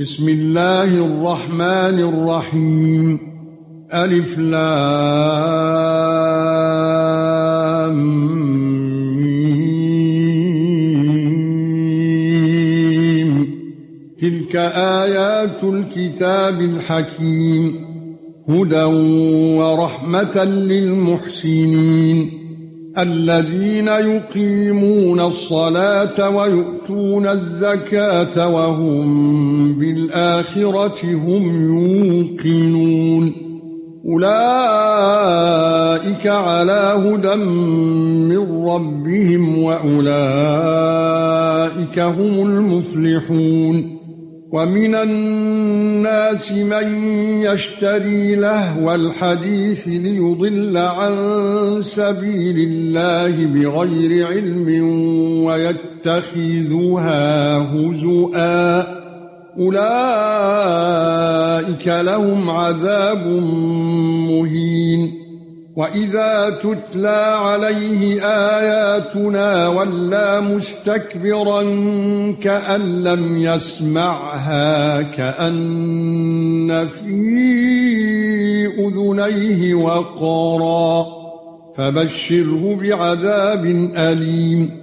بسم الله الرحمن الرحيم. ألف لام ميم. تلك آيات الكتاب الحكيم. هدى ورحمة للمحسنين. الذين يقيمون الصلاة ويؤتون الزكاة وهم بالاخره هم يوقنون. أولئك على هدى من ربهم وأولئك هم المفلحون. ومن الناس من يشتري لهو الحديث ليضل عن سبيل الله بغير علم ويتخذها هزؤا. أولئك لهم عذاب مهين وإذا تتلى عليه آياتنا ولى مستكبرا كأن لم يسمعها كأن في أذنيه وقرا فبشره بعذاب أليم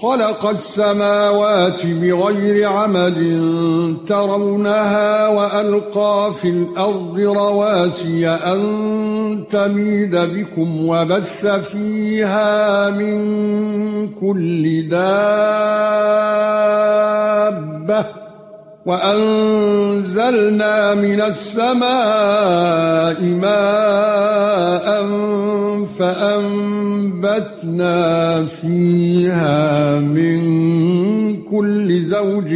خلق السماوات بغير عمد ترونها وألقى في الأرض رواسي أن تميد بكم وبث فيها من كل دابة وأنزلنا من السماء ماء فانبتنا فيها من كل زوج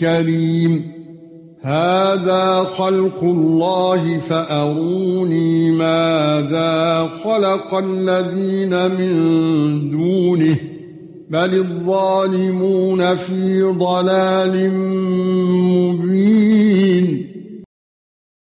كريم هذا خلق الله فاروني ماذا خلق الذين من دونه بل الظالمون في ضلال مبين